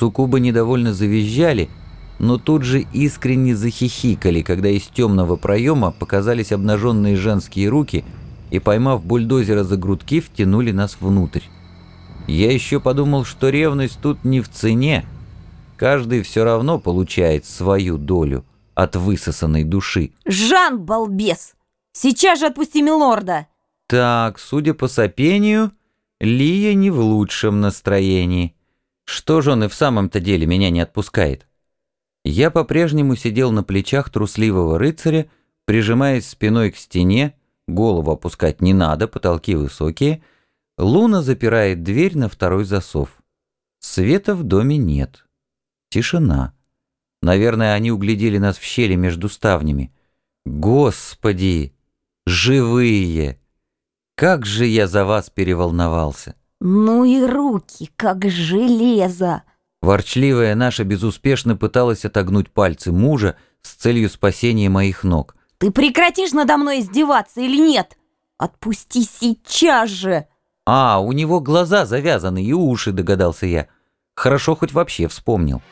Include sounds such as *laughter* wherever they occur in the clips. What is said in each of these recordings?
Суккубы недовольно завизжали, но тут же искренне захихикали, когда из темного проема показались обнаженные женские руки и, поймав бульдозера за грудки, втянули нас внутрь. Я еще подумал, что ревность тут не в цене. Каждый все равно получает свою долю от высосанной души. Жан, балбес! Сейчас же отпусти милорда! Так, судя по сопению, Лия не в лучшем настроении. Что же он и в самом-то деле меня не отпускает? Я по-прежнему сидел на плечах трусливого рыцаря, прижимаясь спиной к стене, голову опускать не надо, потолки высокие. Луна запирает дверь на второй засов. Света в доме нет. Тишина. Наверное, они углядели нас в щели между ставнями. Господи! Живые! Как же я за вас переволновался! Ну и руки, как железо! Ворчливая наша безуспешно пыталась отогнуть пальцы мужа с целью спасения моих ног. Ты прекратишь надо мной издеваться или нет? Отпусти сейчас же! А, у него глаза завязаны и уши, догадался я. Хорошо хоть вообще вспомнил.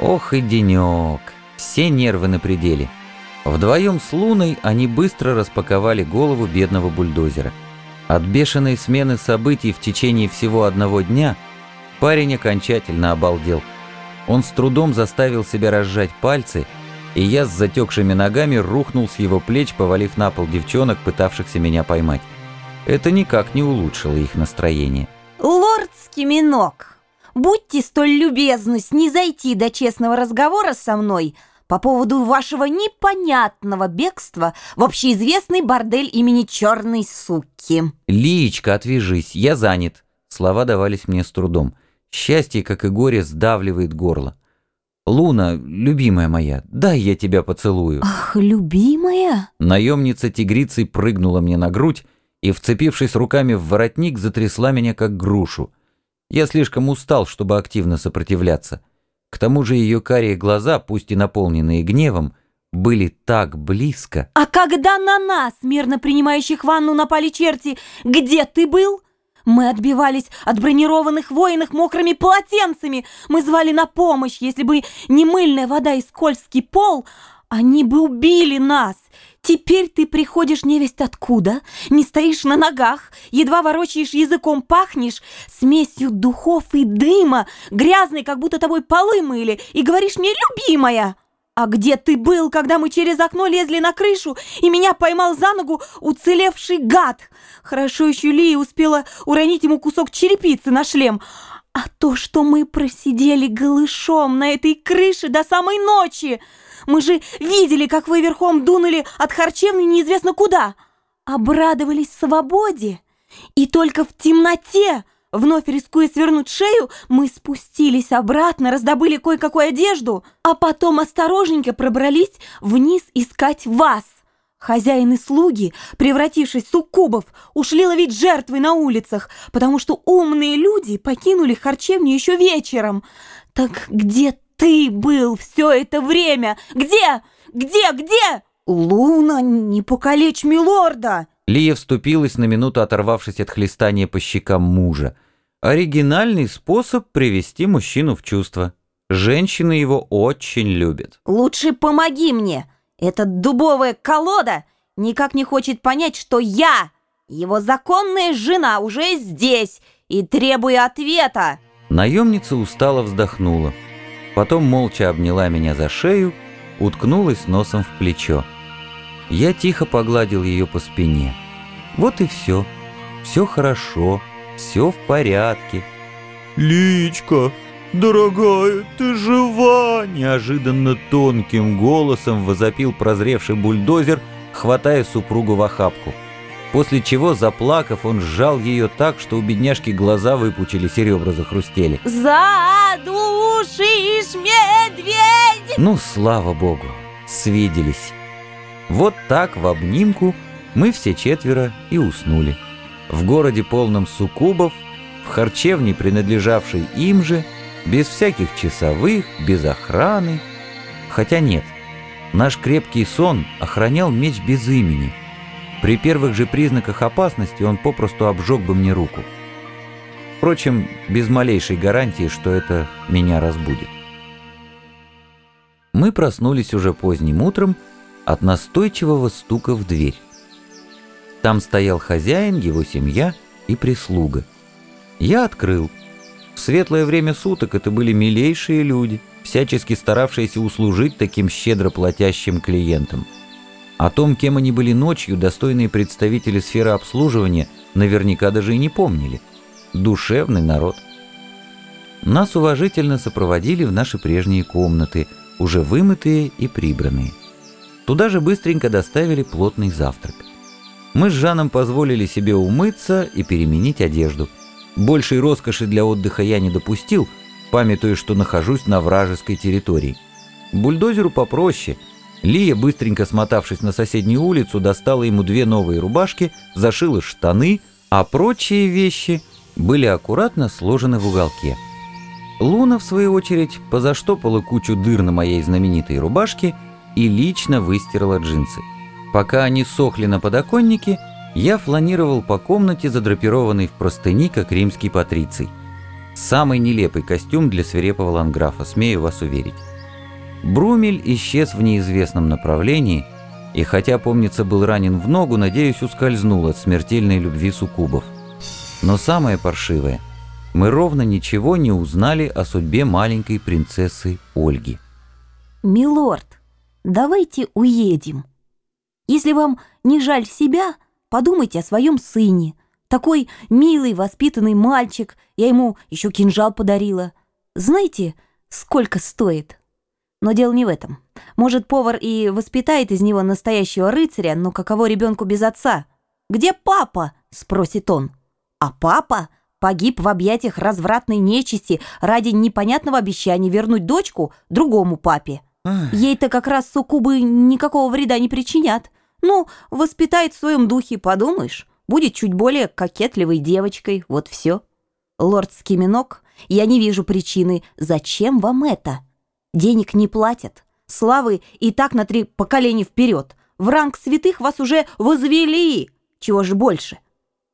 Ох и денек, все нервы на пределе. Вдвоем с Луной они быстро распаковали голову бедного бульдозера. От бешеной смены событий в течение всего одного дня парень окончательно обалдел. Он с трудом заставил себя разжать пальцы, и я с затекшими ногами рухнул с его плеч, повалив на пол девчонок, пытавшихся меня поймать. Это никак не улучшило их настроение. Лорд Скиминок, будьте столь любезны снизойти до честного разговора со мной по поводу вашего непонятного бегства в общеизвестный бордель имени Черной Суки. «Лиечка, отвяжись, я занят». Слова давались мне с трудом. Счастье, как и горе, сдавливает горло. «Луна, любимая моя, дай я тебя поцелую». Ах, любимая? Наемница тигрицей прыгнула мне на грудь и, вцепившись руками в воротник, затрясла меня как грушу. Я слишком устал, чтобы активно сопротивляться. К тому же ее карие глаза, пусть и наполненные гневом, были так близко. А когда на нас, мирно принимающих ванну, напали черти, где ты был? Мы отбивались от бронированных воинов мокрыми полотенцами. Мы звали на помощь, если бы не мыльная вода и скользкий пол, они бы убили нас. Теперь ты приходишь невесть откуда, не стоишь на ногах, едва ворочаешь языком, пахнешь смесью духов и дыма, грязный, как будто тобой полы мыли, и говоришь мне «любимая». А где ты был, когда мы через окно лезли на крышу, и меня поймал за ногу уцелевший гад? Хорошо еще Лия успела уронить ему кусок черепицы на шлем. А то, что мы просидели голышом на этой крыше до самой ночи... Мы же видели, как вы верхом дунули от харчевни неизвестно куда. Обрадовались свободе. И только в темноте, вновь рискуя свернуть шею, мы спустились обратно, раздобыли кое-какую одежду, а потом осторожненько пробрались вниз искать вас. Хозяин и слуги, превратившись в суккубов, ушли ловить жертвы на улицах, потому что умные люди покинули харчевню еще вечером. Так где ты был все это время? Где? Где? Где? Луна, не покалечь милорда! Лия вступилась на минуту, оторвавшись от хлестания по щекам мужа. Оригинальный способ привести мужчину в чувство. Женщины его очень любят. Лучше помоги мне. Эта дубовая колода никак не хочет понять, что я, его законная жена, уже здесь и требую ответа. Наемница устало вздохнула. Потом молча обняла меня за шею, уткнулась носом в плечо. Я тихо погладил ее по спине. Вот и все. Все хорошо, все в порядке. «Личка, дорогая, ты жива!» Неожиданно тонким голосом возопил прозревший бульдозер, хватая супругу в охапку. После чего, заплакав, он сжал ее так, что у бедняжки глаза выпучились и ребра захрустели. «Задушишь медведь!» Ну, слава богу, свиделись. Вот так, в обнимку, мы все четверо и уснули. В городе полном суккубов, в харчевне, принадлежавшей им же, без всяких часовых, без охраны. Хотя нет, наш крепкий сон охранял меч без имени — при первых же признаках опасности он попросту обжег бы мне руку. Впрочем, без малейшей гарантии, что это меня разбудит. Мы проснулись уже поздним утром от настойчивого стука в дверь. Там стоял хозяин, его семья и прислуга. Я открыл. В светлое время суток это были милейшие люди, всячески старавшиеся услужить таким щедро платящим клиентам. О том, кем они были ночью, достойные представители сферы обслуживания наверняка даже и не помнили. Душевный народ. Нас уважительно сопроводили в наши прежние комнаты, уже вымытые и прибранные. Туда же быстренько доставили плотный завтрак. Мы с Жаном позволили себе умыться и переменить одежду. Большей роскоши для отдыха я не допустил, памятуя, что нахожусь на вражеской территории. Бульдозеру попроще – Лия, быстренько смотавшись на соседнюю улицу, достала ему две новые рубашки, зашила штаны, а прочие вещи были аккуратно сложены в уголке. Луна, в свою очередь, позаштопала кучу дыр на моей знаменитой рубашке и лично выстирала джинсы. Пока они сохли на подоконнике, я фланировал по комнате, задрапированный в простыни, как римский патриций. Самый нелепый костюм для свирепого ланграфа, смею вас уверить. Брумель исчез в неизвестном направлении, и хотя, помнится, был ранен в ногу, надеюсь, ускользнул от смертельной любви суккубов. Но самое паршивое, мы ровно ничего не узнали о судьбе маленькой принцессы Ольги. «Милорд, давайте уедем. Если вам не жаль себя, подумайте о своем сыне. Такой милый, воспитанный мальчик, я ему еще кинжал подарила. Знаете, сколько стоит?» Но дело не в этом. Может, повар и воспитает из него настоящего рыцаря, но каково ребенку без отца? «Где папа?» – спросит он. А папа погиб в объятиях развратной нечисти ради непонятного обещания вернуть дочку другому папе. Ей-то как раз суккубы никакого вреда не причинят. Ну, воспитает в своем духе, подумаешь. Будет чуть более кокетливой девочкой, вот все. Лорд Скиминок, я не вижу причины, зачем вам это? Денег не платят. Славы и так на три поколения вперед. В ранг святых вас уже возвели. Чего же больше?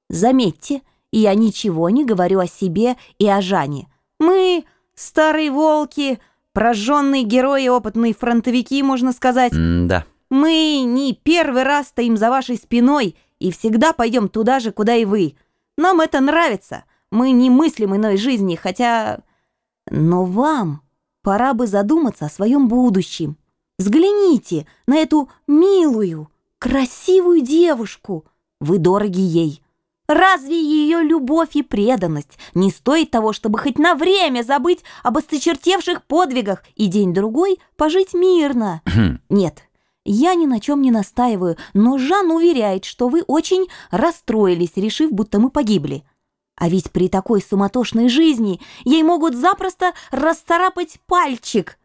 Заметьте, я ничего не говорю о себе и о Жане. Мы, старые волки, прожженные герои, опытные фронтовики, можно сказать. М да. Мы не первый раз стоим за вашей спиной и всегда пойдем туда же, куда и вы. Нам это нравится. Мы не мыслим иной жизни, хотя... Но вам Пора бы задуматься о своем будущем. Взгляните на эту милую, красивую девушку. Вы дороги ей. Разве ее любовь и преданность не стоит того, чтобы хоть на время забыть об осточертевших подвигах и день-другой пожить мирно? *clears throat* Нет, я ни на чем не настаиваю, но Жан уверяет, что вы очень расстроились, решив, будто мы погибли. А ведь при такой суматошной жизни ей могут запросто расцарапать пальчик.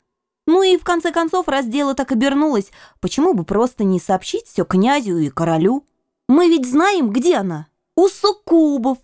Ну и в конце концов, раз дело так обернулось, почему бы просто не сообщить все князю и королю? Мы ведь знаем, где она. У суккубов.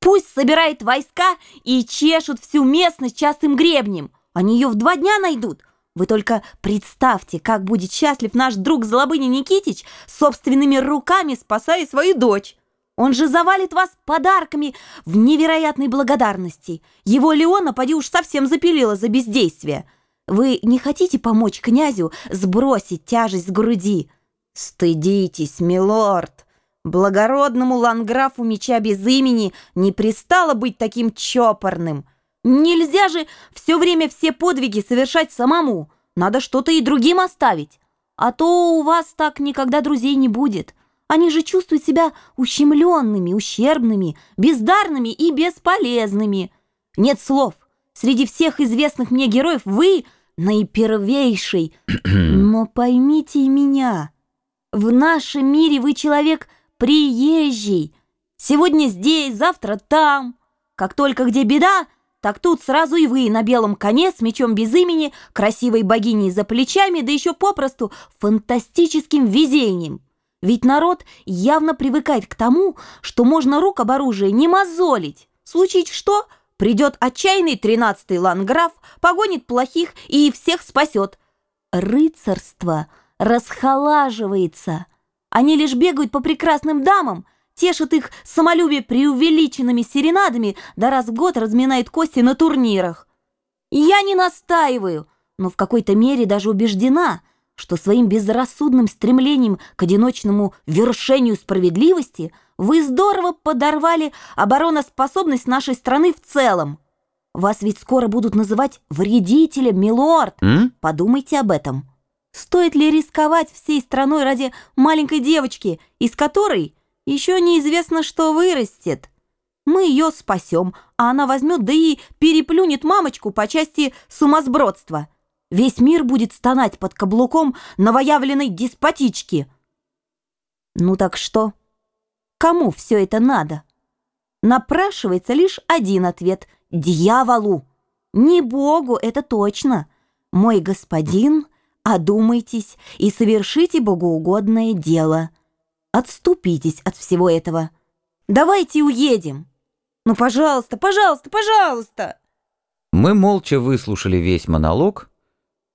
Пусть собирает войска и чешут всю местность частым гребнем. Они ее в два дня найдут. Вы только представьте, как будет счастлив наш друг Злобыня Никитич, собственными руками спасая свою дочь. Он же завалит вас подарками в невероятной благодарности. Его Леона, поди уж, совсем запилила за бездействие. Вы не хотите помочь князю сбросить тяжесть с груди? Стыдитесь, милорд. Благородному ланграфу меча без имени не пристало быть таким чопорным. Нельзя же все время все подвиги совершать самому. Надо что-то и другим оставить. А то у вас так никогда друзей не будет. Они же чувствуют себя ущемленными, ущербными, бездарными и бесполезными. Нет слов. Среди всех известных мне героев вы наипервейший. *clears throat* Но поймите меня. В нашем мире вы человек приезжий. Сегодня здесь, завтра там. Как только где беда, так тут сразу и вы на белом коне с мечом без имени, красивой богиней за плечами, да еще попросту фантастическим везением. Ведь народ явно привыкает к тому, что можно рук об оружие не мозолить. Случить что? Придет отчаянный тринадцатый ланграф, погонит плохих и всех спасет. Рыцарство расхолаживается. Они лишь бегают по прекрасным дамам, тешит их самолюбие преувеличенными серенадами, да раз в год разминает кости на турнирах. Я не настаиваю, но в какой-то мере даже убеждена, что своим безрассудным стремлением к одиночному вершению справедливости вы здорово подорвали обороноспособность нашей страны в целом. Вас ведь скоро будут называть вредителем, милорд. М? Подумайте об этом. Стоит ли рисковать всей страной ради маленькой девочки, из которой еще неизвестно, что вырастет? Мы ее спасем, а она возьмет, да и переплюнет мамочку по части сумасбродства. Весь мир будет стонать под каблуком новоявленной деспотички. Ну так что? Кому все это надо? Напрашивается лишь один ответ – дьяволу. Не Богу, это точно. Мой господин, одумайтесь и совершите богоугодное дело. Отступитесь от всего этого. Давайте уедем. Ну, пожалуйста, пожалуйста, пожалуйста. Мы молча выслушали весь монолог,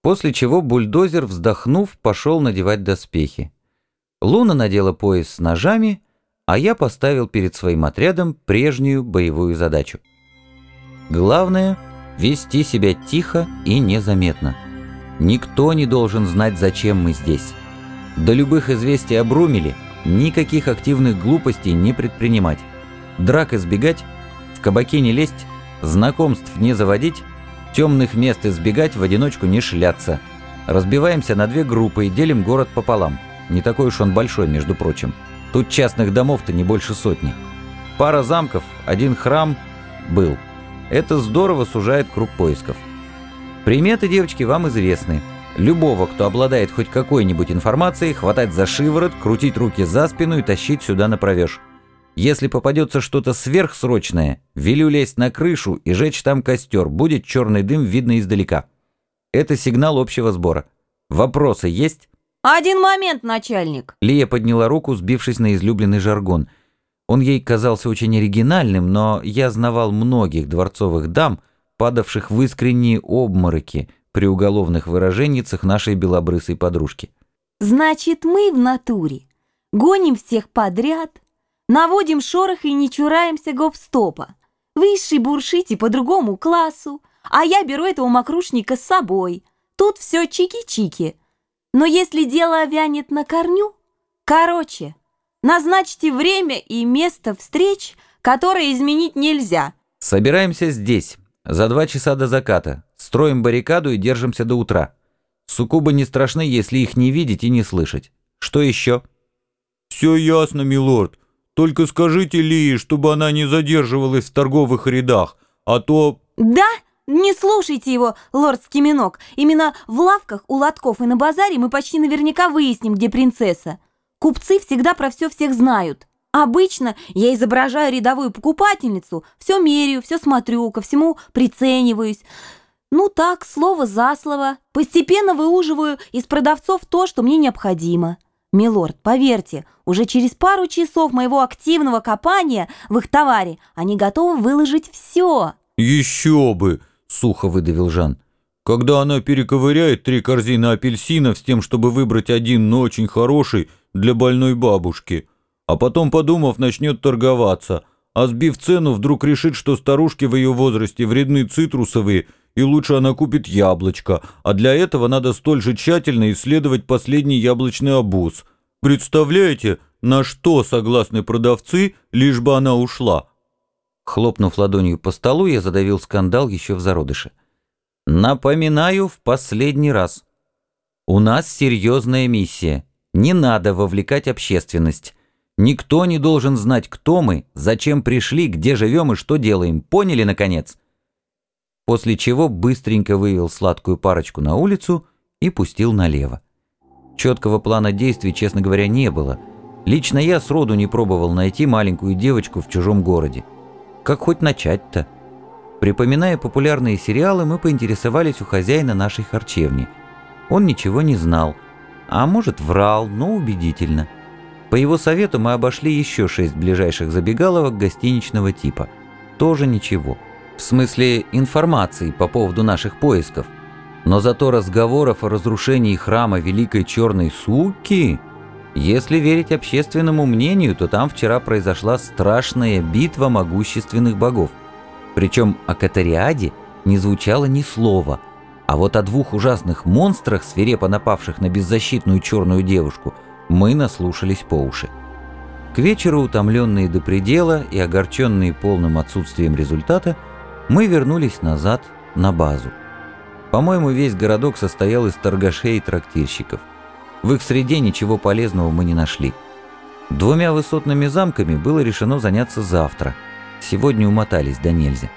после чего бульдозер, вздохнув, пошел надевать доспехи. Луна надела пояс с ножами, а я поставил перед своим отрядом прежнюю боевую задачу. Главное — вести себя тихо и незаметно. Никто не должен знать, зачем мы здесь. До любых известий Румеле никаких активных глупостей не предпринимать. Драк избегать, в кабаке не лезть, знакомств не заводить, темных мест избегать, в одиночку не шляться. Разбиваемся на две группы и делим город пополам. Не такой уж он большой, между прочим. Тут частных домов-то не больше сотни. Пара замков, один храм был. Это здорово сужает круг поисков. Приметы, девочки, вам известны. Любого, кто обладает хоть какой-нибудь информацией, хватать за шиворот, крутить руки за спину и тащить сюда на провеж. Если попадется что-то сверхсрочное, велю лезть на крышу и жечь там костер, будет черный дым видно издалека. Это сигнал общего сбора. Вопросы есть? Один момент, начальник. Лия подняла руку, сбившись на излюбленный жаргон. Он ей казался очень оригинальным, но я знавал многих дворцовых дам, падавших в искренние обмороки при уголовных выраженницах нашей белобрысой подружки. Значит, мы в натуре гоним всех подряд, наводим шорох и не чураемся гоп-стопа. Высший буршите по другому классу, а я беру этого мокрушника с собой. Тут все чики-чики. Но если дело вянет на корню, короче, Назначьте время и место встреч, которые изменить нельзя. Собираемся здесь, за два часа до заката. Строим баррикаду и держимся до утра. Суккубы не страшны, если их не видеть и не слышать. Что еще? Все ясно, милорд. Только скажите Лии, чтобы она не задерживалась в торговых рядах, а то... Да? Не слушайте его, лорд Скиминок. Именно в лавках, у лотков и на базаре мы почти наверняка выясним, где принцесса. Купцы всегда про все всех знают. Обычно я изображаю рядовую покупательницу, все меряю, все смотрю, ко всему прицениваюсь. Ну так, слово за слово, постепенно выуживаю из продавцов то, что мне необходимо. Милорд, поверьте, уже через пару часов моего активного копания в их товаре они готовы выложить все. Еще бы, сухо выдавил Жан. Когда она перековыряет три корзины апельсинов с тем, чтобы выбрать один, но очень хороший, для больной бабушки, а потом, подумав, начнет торговаться, а сбив цену, вдруг решит, что старушки в ее возрасте вредны цитрусовые, и лучше она купит яблочко, а для этого надо столь же тщательно исследовать последний яблочный обуз. Представляете, на что согласны продавцы, лишь бы она ушла? Хлопнув ладонью по столу, я задавил скандал еще в зародыше. Напоминаю в последний раз. У нас серьезная миссия. Не надо вовлекать общественность. Никто не должен знать, кто мы, зачем пришли, где живем и что делаем. Поняли, наконец?» После чего быстренько вывел сладкую парочку на улицу и пустил налево. Четкого плана действий, честно говоря, не было. Лично я сроду не пробовал найти маленькую девочку в чужом городе. Как хоть начать-то? Припоминая популярные сериалы, мы поинтересовались у хозяина нашей харчевни. Он ничего не знал – а может, врал, но убедительно. По его совету мы обошли еще шесть ближайших забегаловок гостиничного типа. Тоже ничего. В смысле информации по поводу наших поисков. Но зато разговоров о разрушении храма Великой Черной Суки Если верить общественному мнению, то там вчера произошла страшная битва могущественных богов. Причем о Катариаде не звучало ни слова, а вот о двух ужасных монстрах, свирепо напавших на беззащитную черную девушку, мы наслушались по уши. К вечеру, утомленные до предела и огорченные полным отсутствием результата, мы вернулись назад на базу. По-моему, весь городок состоял из торгашей и трактирщиков. В их среде ничего полезного мы не нашли. Двумя высотными замками было решено заняться завтра. Сегодня умотались да нельзя.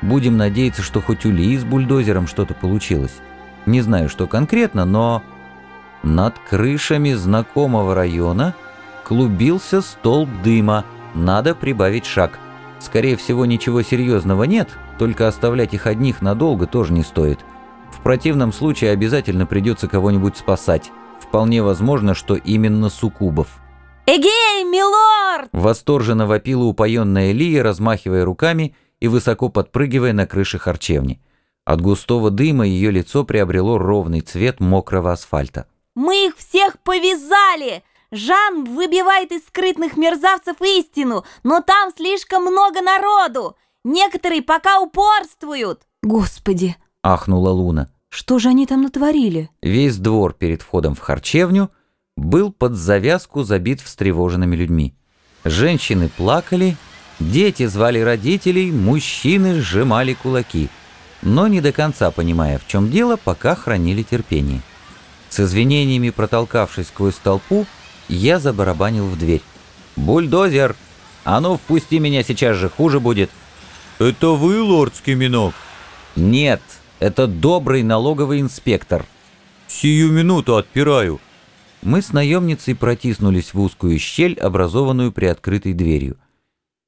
Будем надеяться, что хоть у Ли с бульдозером что-то получилось. Не знаю, что конкретно, но... Над крышами знакомого района клубился столб дыма. Надо прибавить шаг. Скорее всего, ничего серьезного нет, только оставлять их одних надолго тоже не стоит. В противном случае обязательно придется кого-нибудь спасать. Вполне возможно, что именно суккубов. Эгей, милорд! Восторженно вопила упоенная Лия, размахивая руками и высоко подпрыгивая на крыше харчевни. От густого дыма ее лицо приобрело ровный цвет мокрого асфальта. Мы их всех повязали! Жан выбивает из скрытных мерзавцев истину, но там слишком много народу. Некоторые пока упорствуют. Господи, ахнула Луна. Что же они там натворили? Весь двор перед входом в харчевню был под завязку забит встревоженными людьми. Женщины плакали, дети звали родителей, мужчины сжимали кулаки, но не до конца понимая, в чем дело, пока хранили терпение. С извинениями протолкавшись сквозь толпу, я забарабанил в дверь. «Бульдозер! А ну, впусти меня сейчас же, хуже будет!» «Это вы, лордский минок?» «Нет, это добрый налоговый инспектор». «Сию минуту отпираю». Мы с наемницей протиснулись в узкую щель, образованную при открытой дверью.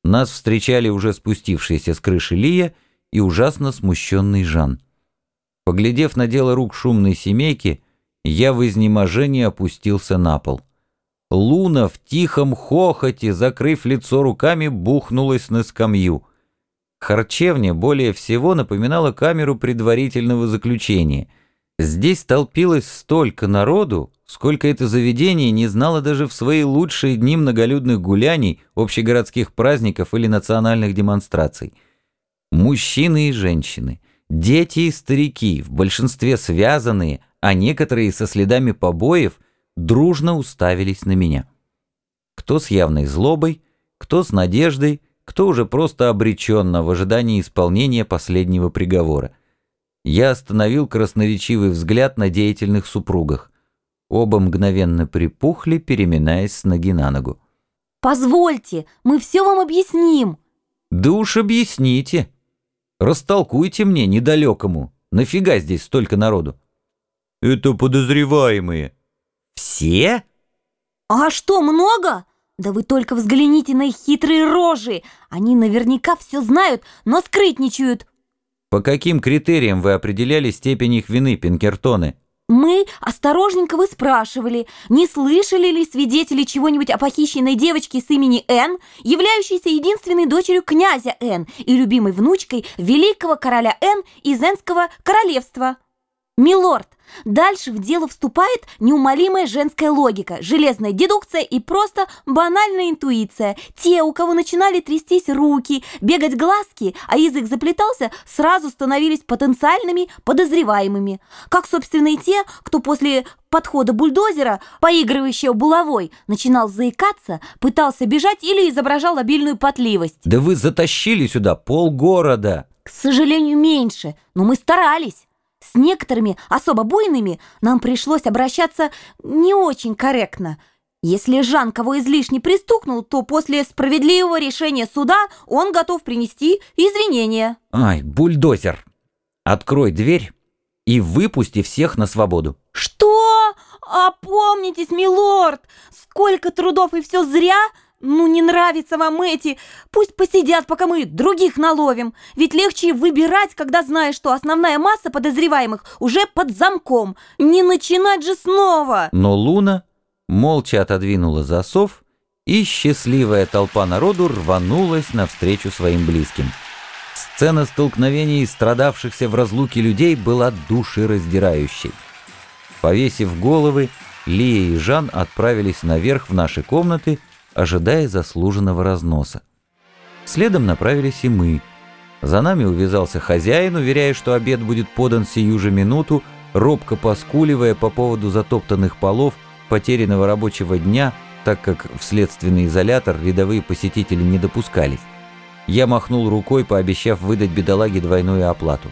Нас встречали уже спустившиеся с крыши Лия и ужасно смущенный Жан. Поглядев на дело рук шумной семейки, я в изнеможении опустился на пол. Луна в тихом хохоте, закрыв лицо руками, бухнулась на скамью. Харчевня более всего напоминала камеру предварительного заключения. Здесь толпилось столько народу, сколько это заведение не знало даже в свои лучшие дни многолюдных гуляний, общегородских праздников или национальных демонстраций. Мужчины и женщины, дети и старики, в большинстве связанные, а некоторые со следами побоев – дружно уставились на меня. Кто с явной злобой, кто с надеждой, кто уже просто обреченно в ожидании исполнения последнего приговора. Я остановил красноречивый взгляд на деятельных супругах. Оба мгновенно припухли, переминаясь с ноги на ногу. «Позвольте, мы все вам объясним!» «Да уж объясните! Растолкуйте мне, недалекому, нафига здесь столько народу?» «Это подозреваемые», все? А что, много? Да вы только взгляните на их хитрые рожи. Они наверняка все знают, но скрытничают. По каким критериям вы определяли степень их вины, Пинкертоны? Мы осторожненько вы спрашивали, не слышали ли свидетели чего-нибудь о похищенной девочке с имени Н, являющейся единственной дочерью князя Н и любимой внучкой великого короля Н из Энского королевства. Милорд, дальше в дело вступает неумолимая женская логика, железная дедукция и просто банальная интуиция. Те, у кого начинали трястись руки, бегать глазки, а язык заплетался, сразу становились потенциальными подозреваемыми. Как, собственно, и те, кто после подхода бульдозера, поигрывающего булавой, начинал заикаться, пытался бежать или изображал обильную потливость. Да вы затащили сюда полгорода. К сожалению, меньше, но мы старались. С некоторыми, особо буйными, нам пришлось обращаться не очень корректно. Если Жан кого излишне пристукнул, то после справедливого решения суда он готов принести извинения. Ай, бульдозер! Открой дверь и выпусти всех на свободу. Что? Опомнитесь, милорд! Сколько трудов и все зря? «Ну, не нравится вам эти! Пусть посидят, пока мы других наловим! Ведь легче выбирать, когда знаешь, что основная масса подозреваемых уже под замком! Не начинать же снова!» Но Луна молча отодвинула засов, и счастливая толпа народу рванулась навстречу своим близким. Сцена столкновений страдавшихся в разлуке людей была душераздирающей. Повесив головы, Лия и Жан отправились наверх в наши комнаты, ожидая заслуженного разноса. Следом направились и мы. За нами увязался хозяин, уверяя, что обед будет подан сию же минуту, робко поскуливая по поводу затоптанных полов, потерянного рабочего дня, так как в следственный изолятор рядовые посетители не допускались. Я махнул рукой, пообещав выдать бедолаге двойную оплату.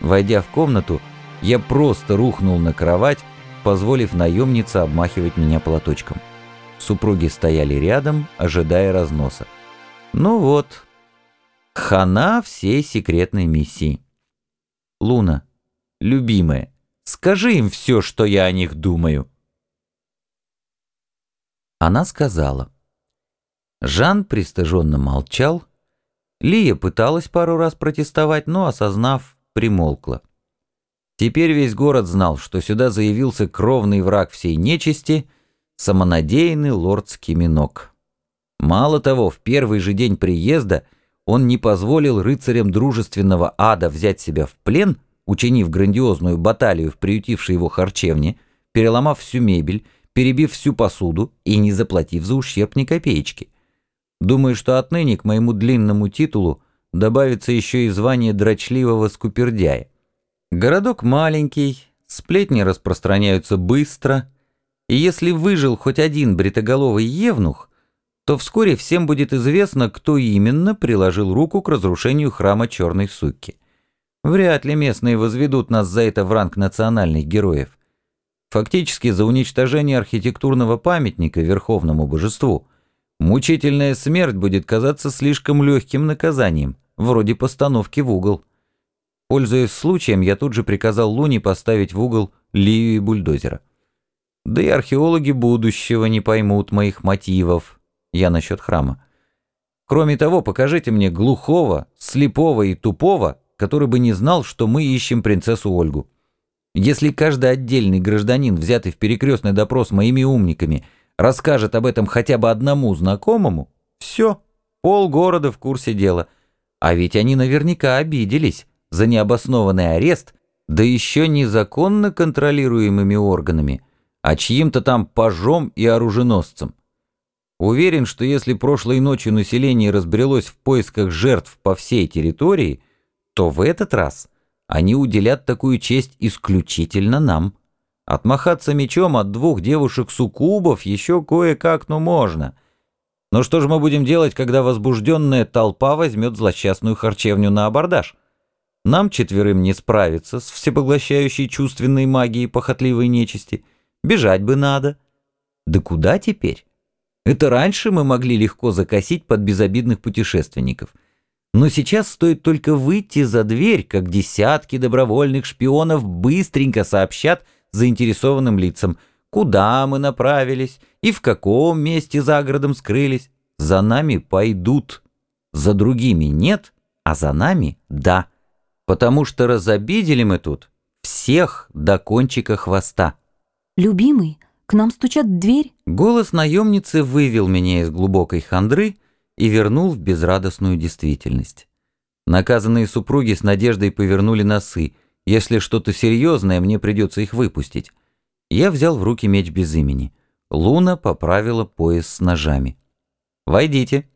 Войдя в комнату, я просто рухнул на кровать, позволив наемнице обмахивать меня платочком. Супруги стояли рядом, ожидая разноса. Ну вот, хана всей секретной миссии. Луна, любимая, скажи им все, что я о них думаю. Она сказала. Жан пристыженно молчал. Лия пыталась пару раз протестовать, но, осознав, примолкла. Теперь весь город знал, что сюда заявился кровный враг всей нечисти, самонадеянный лорд Скиминок. Мало того, в первый же день приезда он не позволил рыцарям дружественного ада взять себя в плен, учинив грандиозную баталию в приютившей его харчевне, переломав всю мебель, перебив всю посуду и не заплатив за ущерб ни копеечки. Думаю, что отныне к моему длинному титулу добавится еще и звание дрочливого скупердяя. Городок маленький, сплетни распространяются быстро, и если выжил хоть один бритоголовый евнух, то вскоре всем будет известно, кто именно приложил руку к разрушению храма Черной Сукки. Вряд ли местные возведут нас за это в ранг национальных героев. Фактически за уничтожение архитектурного памятника Верховному Божеству мучительная смерть будет казаться слишком легким наказанием, вроде постановки в угол. Пользуясь случаем, я тут же приказал Луне поставить в угол Лию и бульдозера. Да и археологи будущего не поймут моих мотивов. Я насчет храма. Кроме того, покажите мне глухого, слепого и тупого, который бы не знал, что мы ищем принцессу Ольгу. Если каждый отдельный гражданин, взятый в перекрестный допрос моими умниками, расскажет об этом хотя бы одному знакомому, все, полгорода в курсе дела. А ведь они наверняка обиделись за необоснованный арест, да еще незаконно контролируемыми органами, а чьим-то там пажом и оруженосцем. Уверен, что если прошлой ночью население разбрелось в поисках жертв по всей территории, то в этот раз они уделят такую честь исключительно нам. Отмахаться мечом от двух девушек-суккубов еще кое-как, но можно. Но что же мы будем делать, когда возбужденная толпа возьмет злосчастную харчевню на абордаж? Нам четверым не справиться с всепоглощающей чувственной магией похотливой нечисти. Бежать бы надо. Да куда теперь? Это раньше мы могли легко закосить под безобидных путешественников. Но сейчас стоит только выйти за дверь, как десятки добровольных шпионов быстренько сообщат заинтересованным лицам, куда мы направились и в каком месте за городом скрылись. За нами пойдут. За другими нет, а за нами — да потому что разобидели мы тут всех до кончика хвоста. «Любимый, к нам стучат в дверь». Голос наемницы вывел меня из глубокой хандры и вернул в безрадостную действительность. Наказанные супруги с надеждой повернули носы. Если что-то серьезное, мне придется их выпустить. Я взял в руки меч без имени. Луна поправила пояс с ножами. «Войдите».